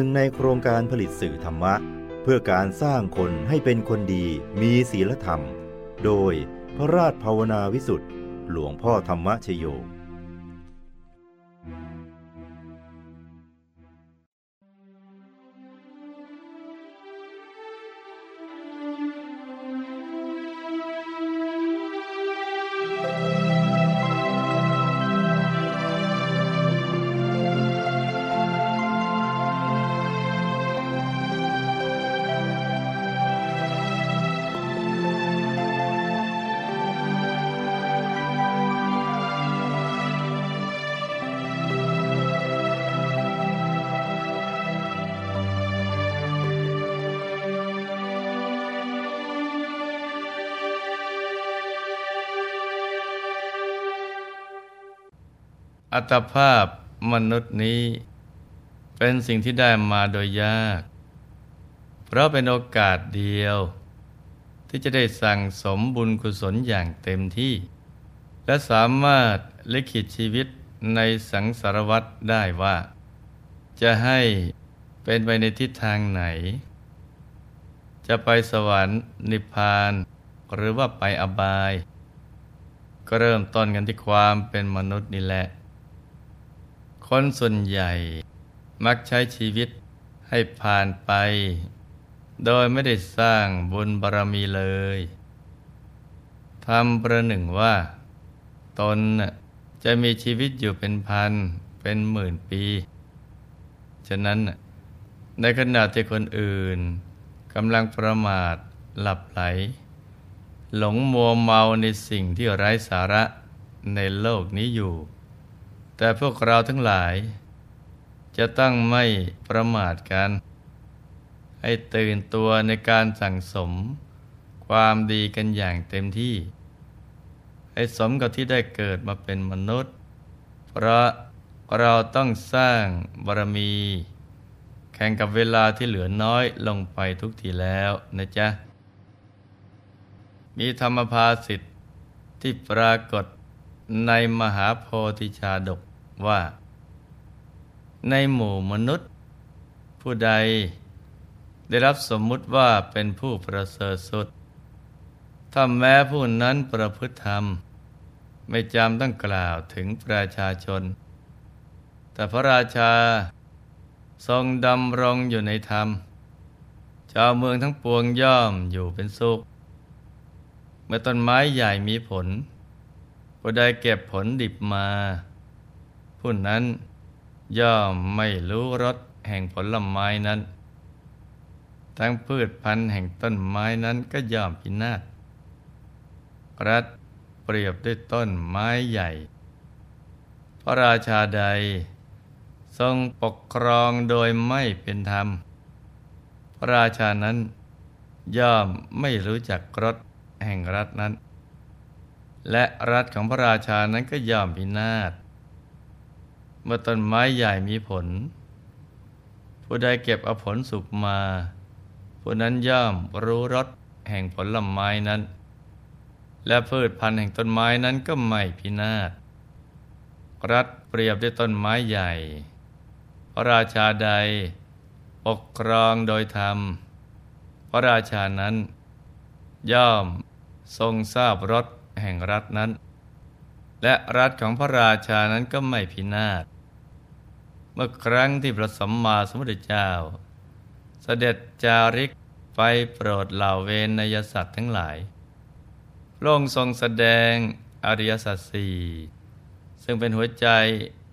นึ่งในโครงการผลิตสื่อธรรมะ เพื่อการสร้างคนให้เป็นคนดีมีศีลธรรม โดยพระราชภาวนาวิสุทธ์หลวงพ่อธรรมชโย อัตภาพมนุษย์นี้ เป็นสิ่งที่ได้มาโดยยาก เพราะเป็นโอกาสเดียว ที่จะได้สั่งสมบุญกุศลอย่างเต็มที่ และสามารถลิขิตชีวิตในสังสารวัตรได้ว่า จะให้เป็นไปในทิศทางไหน จะไปสวรรค์นิพพานหรือว่าไปอบาย ก็เริ่มต้นกันที่ความเป็นมนุษย์นี่แหละ คนส่วนใหญ่มักใช้ชีวิตให้ผ่านไป โดยไม่ได้สร้างบุญบารมีเลยทำประหนึ่งว่า ตนจะมีชีวิตอยู่เป็นพันเป็นหมื่นปี ฉะนั้นในขณะที่คนอื่นกำลังประมาทหลับไหล หลงมัวเมาในสิ่งที่ไร้สาระในโลกนี้อยู่ แต่พวกเราทั้งหลาย จะตั้งไม่ประมาทกัน ให้ตื่นตัวในการสั่งสม ความดีกันอย่างเต็มที่ ให้สมกับที่ได้เกิดมาเป็นมนุษย์ เพราะเราต้องสร้างบารมี แข่งกับเวลาที่เหลือน้อยลงไปทุกทีแล้วนะจ๊ะ มีธรรมภาสิทธิ์ที่ปรากฏในมหาโพธิชาดก ว่า ในหมู่มนุษย์ ผู้ใดได้รับสมมุติว่าเป็นผู้ประเสริฐสุด ถ้าแม้ผู้นั้นประพฤติธรรม ไม่จำต้องกล่าวถึงประชาชน แต่พระราชาทรงดำรงอยู่ในธรรม ชาวเมืองทั้งปวงย่อมอยู่เป็นสุข เมื่อต้นไม้ใหญ่มีผลผู้ใดเก็บผลดิบมา ผู้นั้นย่อมไม่รู้รสแห่งผลไม้นั้น ทั้งพืชพันธุ์แห่งต้นไม้นั้นก็ย่อมพินาศรัฐเปรียบด้วยต้นไม้ใหญ่ พระราชาใด ทรงปกครองโดยไม่เป็นธรรม พระราชานั้น ย่อมไม่รู้จักรสแห่งรัฐนั้น และรัฐของพระราชานั้นก็ย่อมพินาศ เมื่อต้นไม้ใหญ่มีผล ผู้ใดเก็บเอาผลสุกมา ผู้นั้นย่อมรู้รสแห่งผลลไม้นั้น และพืชพันธุ์แห่งต้นไม้นั้นก็ไม่พินาศรัฐเปรียบด้วยต้นไม้ใหญ่ พระราชาใด ปกครองโดยธรรม พระราชานั้น ย่อมทรงทราบรสแห่งรัฐนั้น และรัฐของพระราชานั้นก็ไม่พินาศ เมื่อครั้งที่พระสัมมาสัมพุทธเจ้า เสด็จจาริกไปโปรดเหล่าเวนยสัตว์ทั้งหลายพระองค์ทรงแสดงอริยสัจสี่ซึ่งเป็นหัวใจ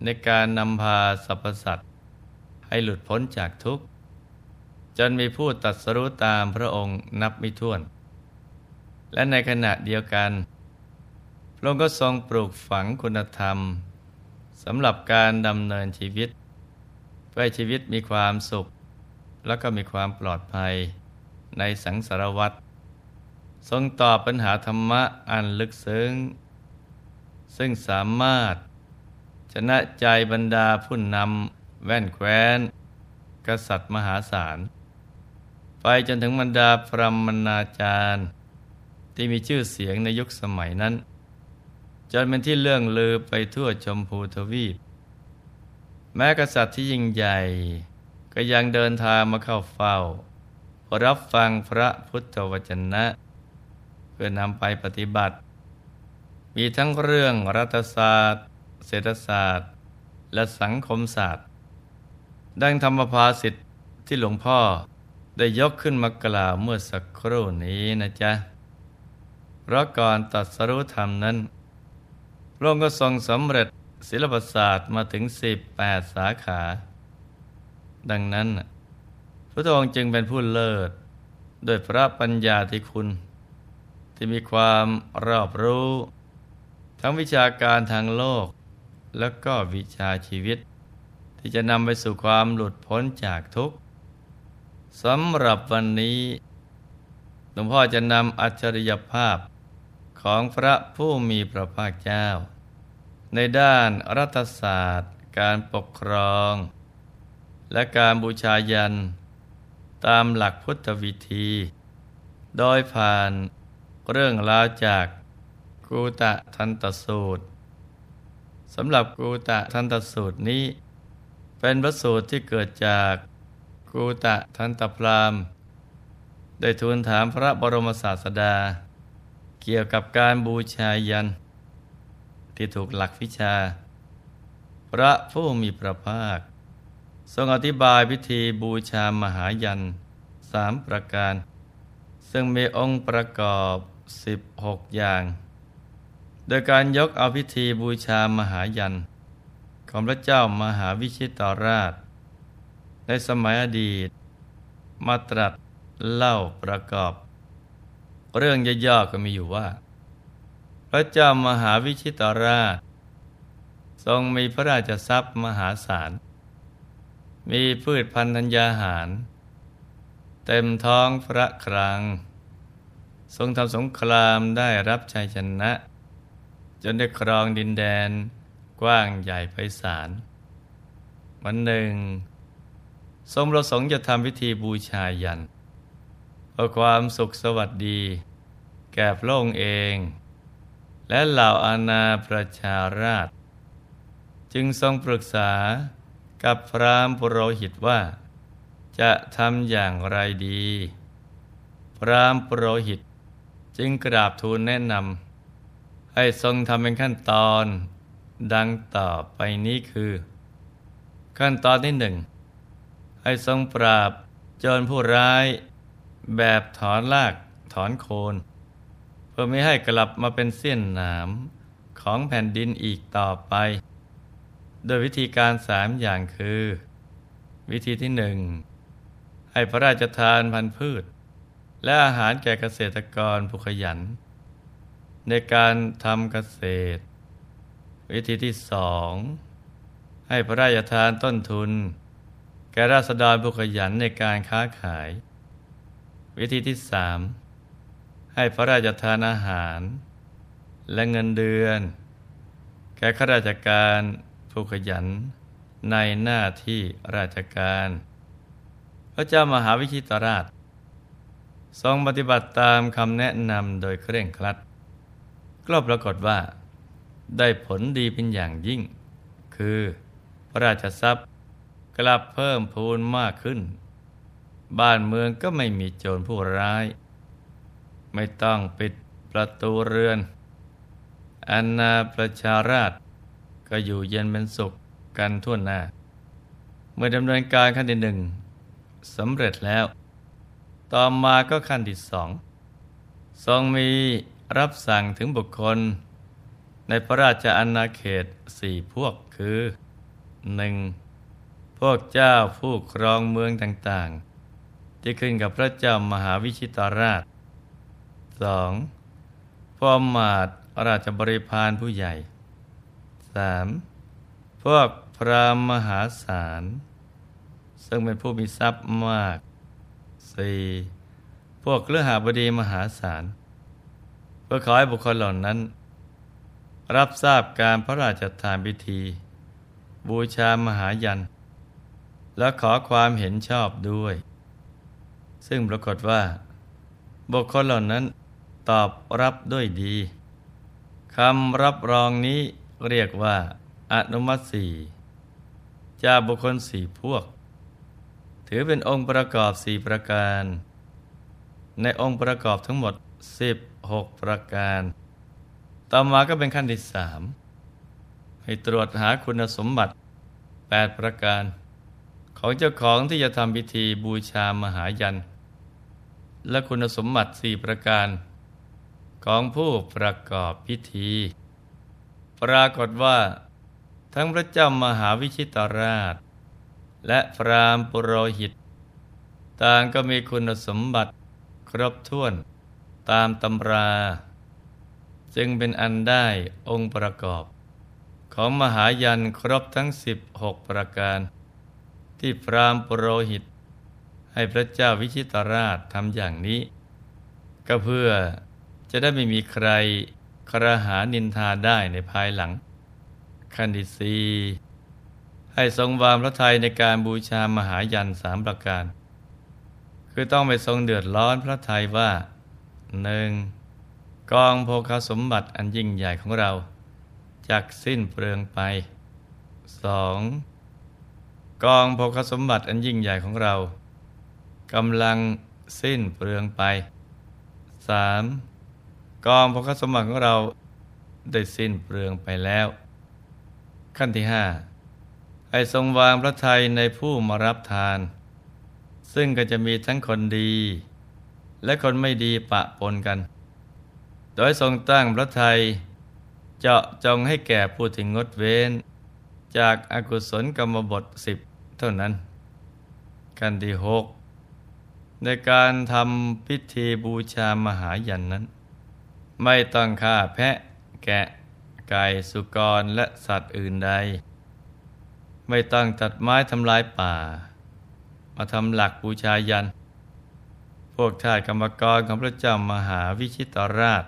ในการนำพาสรรพสัตว์ให้หลุดพ้นจากทุกข์ จนมีผู้ตัดสรู้ตามพระองค์นับไม่ถ้วน และในขณะเดียวกัน พระองค์ก็ทรงปลูกฝังคุณธรรมสำหรับการดำเนินชีวิต ให้ชีวิตมีความสุข แล้วก็มีความปลอดภัยในสังสารวัฏทรงตอบปัญหาธรรมะอันลึกซึ้ง ซึ่งสามารถชนะใจบรรดาผู้นำแว่นแคว้น กษัตริย์มหาศาล ไปจนถึงบรรดาพรหมนาจารย์ ที่มีชื่อเสียงในยุคสมัยนั้น จนเป็นที่เลื่องลือไปทั่วชมพูทวีป แม้กษัตริย์ที่ยิ่งใหญ่ ก็ยังเดินทางมาเข้าเฝ้า รับฟังพระพุทธวจนะ เพื่อนำไปปฏิบัติ มีทั้งเรื่องรัฐศาสตร์ เศรษฐศาสตร์ และสังคมศาสตร์ ดังธรรมภาสิทธิ์ที่หลวงพ่อได้ยกขึ้นมากล่าวเมื่อสักครู่นี้นะจ๊ะ เพราะก่อนตัดสรุธรรมนั้นพระองค์ก็ทรงสำเร็จ ศิลปศาสตร์มาถึง 18 สาขา ดังนั้นพระองค์จึงเป็นผู้เลิศโดยพระปัญญาที่คุณ ที่มีความรอบรู้ ทั้งวิชาการทางโลก และก็วิชาชีวิต ที่จะนำไปสู่ความหลุดพ้นจากทุกข์สำหรับวันนี้หลวงพ่อจะนำอัจฉริยภาพของพระผู้มีพระภาคเจ้า ในด้านรัฐศาสตร์ การปกครอง และการบูชายัน ตามหลักพุทธวิธี โดยผ่านเรื่องราวจากกูตะทันตสูตรสำหรับกูตะทันตสูตรนี้ เป็นพระสูตรที่เกิดจากกูตะทันตพรามได้ทูลถามพระบรมศาสดา เกี่ยวกับการบูชายัน ที่ถูกหลักวิชา พระผู้มีพระภาค ทรงอธิบายพิธีบูชามหายันสามประการ ซึ่งมีองค์ประกอบ 16 อย่าง โดยการยกเอาพิธีบูชามหายัน ของพระเจ้ามหาวิชิตราช ในสมัยอดีต มาตรัสเล่าประกอบ เรื่องย่อๆก็มีอยู่ว่า ระเจ้ามหาวิชิตราช ทรงมีพระราชทรัพย์มหาศาล มีพืชพันธัญญาหาร เต็มท้องพระครัง ทรงทำสงครามได้รับชัยชนะ จนได้ครองดินแดนกว้างใหญ่ไพศาล วันหนึ่ง ทรงประสงค์จะทำพิธีบูชายันเพื่อความสุขสวัสดี แก่พระองค์เอง และเหล่าอาณาประชาราช จึงทรงปรึกษากับพรามปุโรหิตว่า จะทำอย่างไรดี พรามปุโรหิต จึงกราบทูลแนะนำให้ทรงทำเป็นขั้นตอนดังต่อไปนี้คือ ขั้นตอนที่หนึ่งให้ทรงปราบโจรผู้ร้าย แบบถอนลากถอนโคน พื่อไม่ให้กลับมาเป็นเสี้ยนหนามของแผ่นดินอีกต่อไป โดยวิธีการสามอย่างคือ วิธีที่หนึ่งให้พระราชทานพันธุ์พืช และอาหารแก่เกษตรกรผู้ขยัน ในการทำเกษตร วิธีที่สองให้พระราชทานต้นทุน แก่ราษฎรผู้ขยันในการค้าขาย วิธีที่สาม ให้พระราชทานอาหาร และเงินเดือน แก่ข้าราชการผู้ขยันในหน้าที่ราชการ พระเจ้ามหาวิชิตราช ทรงปฏิบัติตามคำแนะนำโดยเคร่งครัดก็ปรากฏว่า ได้ผลดีเป็นอย่างยิ่ง คือพระราชทรัพย์กลับเพิ่มพูนมากขึ้น บ้านเมืองก็ไม่มีโจรผู้ร้าย ไม่ต้องปิดประตูเรือนอนนาประชาราชก็อยู่เย็นเป็นสุขกันทั่วหน้า เมื่อดำเนินการขั้นที่หนึ่งสำเร็จแล้ว ต่อมาก็ขั้นที่สองทรงมีรับสั่งถึงบุคคล ในพระราชอาณาเขตสี่พวกคือหนึ่งพวกเจ้าผู้ครองเมืองต่างๆ ที่ขึ้นกับพระเจ้ามหาวิชิตราช องพ่อมาดราชบริพารผู้ใหญ่สามพวกพระมหาศาล ซึ่งเป็นผู้มีทรัพย์มากสี่พวกเลือหาบดีมหาศาล เพื่อขอให้บุคคลเหล่านั้น รับทราบการพระราชทานพิธี บูชามหายัน และขอความเห็นชอบด้วย ซึ่งปรากฏว่า บุคคลเหล่านั้น ตอบรับด้วยดีคำรับรองนี้เรียกว่า อนุมัติสี่จากบุคคลสี่พวก ถือเป็นองค์ประกอบสี่ประการ ในองค์ประกอบทั้งหมด 16 ประการ ต่อมาก็เป็นขั้นที่สามให้ตรวจหาคุณสมบัติ 8 ประการ ของเจ้าของที่จะทำพิธีบูชามหายัน และคุณสมบัติสี่ประการ ของผู้ประกอบพิธี ปรากฏว่า ทั้งพระเจ้ามหาวิชิตราช และพรามปุโรหิต ต่างก็มีคุณสมบัติครบถ้วนตามตำรา จึงเป็นอันได้องค์ประกอบ ของมหายันครบทั้ง 16 ประการ ที่พรามปุโรหิต ให้พระเจ้าวิชิตราชทำอย่างนี้ ก็เพื่อ จะได้ไม่มีใครครหานินทาได้ในภายหลังคันดิสีให้ทรงวางพระทัยในการบูชามหายันสามประการ คือต้องไปทรงเดือดร้อนพระทัยว่าหนึ่งกองโภคสมบัติอันยิ่งใหญ่ของเราจากสิ้นเปลืองไปสองกองโภคสมบัติอันยิ่งใหญ่ของเรากำลังสิ้นเปลืองไปสาม กองโภคสมบัติของเราได้สิ้นเปลืองไปแล้ว ขั้นที่ห้าให้ทรงวางพระทัยในผู้มารับทาน ซึ่งก็จะมีทั้งคนดี และคนไม่ดีปะปนกัน โดยทรงตั้งพระไทยเจาะจงให้แก่ผู้ที่งดเว้น จากอากุศลกรรมบทสิบเท่านั้นกันที่หกในการทำพิธีบูชามหายันนั้น ไม่ต้องฆ่าแพะ แกะ ไก่สุกรและสัตว์อื่นใด ไม่ต้องตัดไม้ทำลายป่า มาทำหลักบูชายัน พวกทาสกรรมกรของพระเจ้ามหาวิชิตราช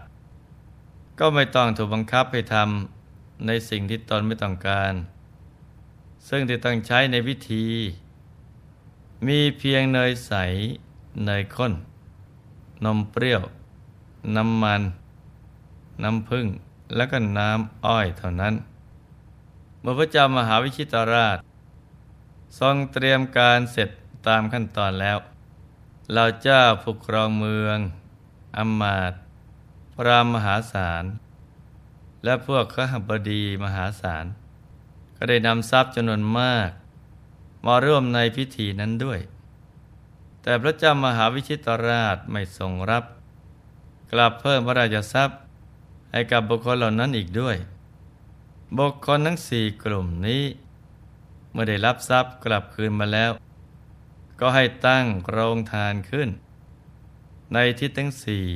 ก็ไม่ต้องถูกบังคับให้ทำในสิ่งที่ตนไม่ต้องการ ซึ่งที่ต้องใช้ในวิธี มีเพียงเนยใส เนยข้น นมเปรี้ยว น้ำมัน น้ำผึ้งและก็น้ำอ้อยเท่านั้นเมื่อพระเจ้ามหาวิชิตราช ทรงเตรียมการเสร็จตามขั้นตอนแล้ว เราเจ้าผู้ครองเมืองอมมาตพรามมหาศาล และพวกขหบดีมหาศาล ก็ได้นำทรัพย์จำนวนมาก มาร่วมในพิธีนั้นด้วย แต่พระเจ้ามหาวิชิตราชไม่ทรงรับ กลับเพิ่มพระราชทรัพย์ ให้กับบุคคลเหล่านั้นอีกด้วย บุคคลทั้งสี่กลุ่มนี้ เมื่อได้รับทรัพย์กลับคืนมาแล้ว ก็ให้ตั้งโรงทานขึ้น ในทิศทั้งสี่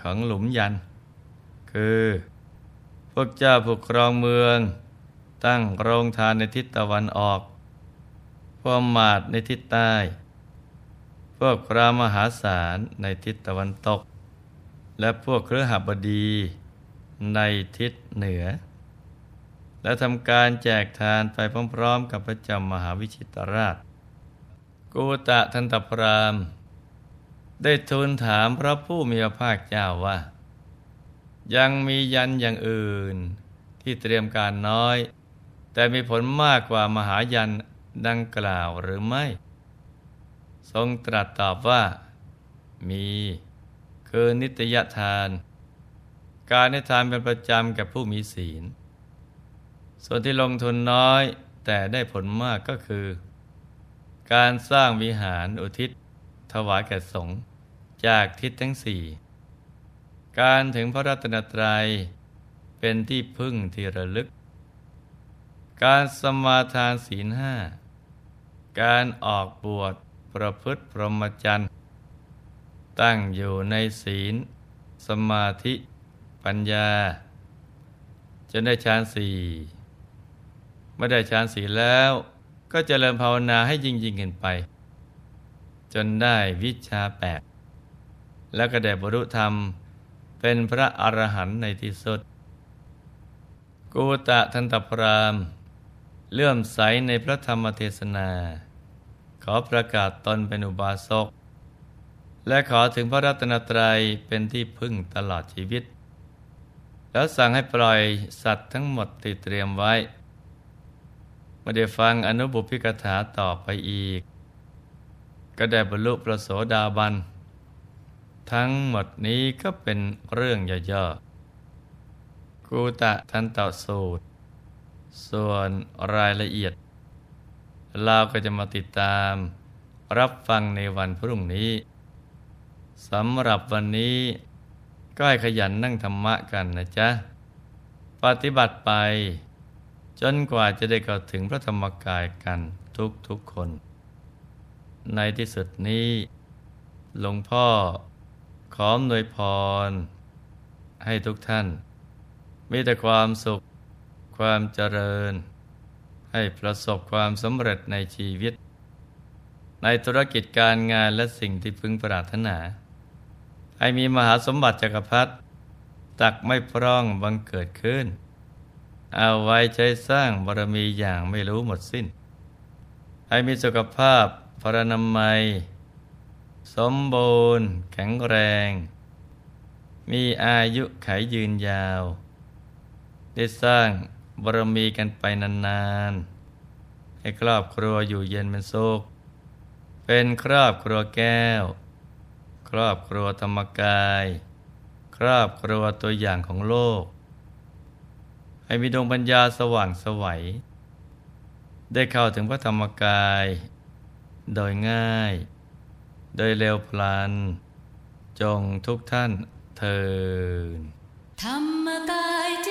ของหลุมยัน คือ พวกเจ้าผูกครองเมือง ตั้งโรงทานในทิศตะวันออกพวกมาดในทิศใต้ พวกพระมหาศาลในทิศตะวันตก และพวกเครือหบดี ในทิศเหนือ และทำการแจกทานไปพร้อมๆ กับพระจ้ามหาวิชิตราช กูตะทันตพราม ได้ทูลถามพระผู้มีพระภาคเจ้าว่า ยังมียันอย่างอื่น ที่เตรียมการน้อย แต่มีผลมากกว่ามหายันดังกล่าวหรือไม่ ทรงตรัสตอบว่า มี คือนิตยทาน การให้ทานเป็นประจำแก่ผู้มีศีล ส่วนที่ลงทุนน้อยแต่ได้ผลมากก็คือ การสร้างวิหารอุทิศ ถวายแก่สงฆ์จากทิศทั้งสี่ การถึงพระรัตนตรัยเป็นที่พึ่งที่ระลึก การสมาทานศีลห้า การออกบวชประพฤติพรหมจรรย์ ตั้งอยู่ในศีล สมาธิ ปัญญา จนได้ฌานสี่เมื่อได้ฌานสี่แล้วก็เจริญภาวนาให้ยิ่งยิ่งขึ้นไป จนได้วิชาแปดแล้วก็ได้บรรลุธรรมเป็นพระอรหันต์ในที่สุด กูตะทันตพรามเลื่อมใสในพระธรรมเทศนา ขอประกาศตนเป็นอุบาสก และขอถึงพระรัตนตรัยเป็นที่พึ่งตลอดชีวิต แล้วสั่งให้ปล่อยสัตว์ทั้งหมดที่เตรียมไว้ไม่ได้ฟังอนุบุพิกถาต่อไปอีก ก็ได้บรรลุพระโสดาบัน ทั้งหมดนี้ก็เป็นเรื่องย่อๆกูตะทันตสูตร ส่วนรายละเอียด เราก็จะมาติดตามรับฟังในวันพรุ่งนี้สำหรับวันนี้ ก็ให้ขยันนั่งธรรมะกันนะจ๊ะ ปฏิบัติไป จนกว่าจะได้เข้าถึงพระธรรมกายกันทุกทุกคน ในที่สุดนี้หลวงพ่อขอมนวยพร ให้ทุกท่าน มีแต่ความสุข ความเจริญ ให้ประสบความสำเร็จในชีวิต ในธุรกิจการงานและสิ่งที่พึงปรารถนา ให้มีมหาสมบัติจักรพรรดิตักไม่พร่องบังเกิดขึ้น เอาไว้ใช้สร้างบารมีอย่างไม่รู้หมดสิ้นให้มีสุขภาพพรนามัย สมบูรณ์ แข็งแรง มีอายุไขยืนยาว ได้สร้างบารมีกันไปนานๆ ให้ครอบครัวอยู่เย็นเป็นสุขเป็นครอบครัวแก้ว ครอบครัวธรรมกาย ครอบครัวตัวอย่างของโลก ให้มีดวงปัญญาสว่างสวัย ได้เข้าถึงพระธรรมกาย โดยง่าย โดยเร็วพลัน จงทุกท่านเทินธรรมกายเจ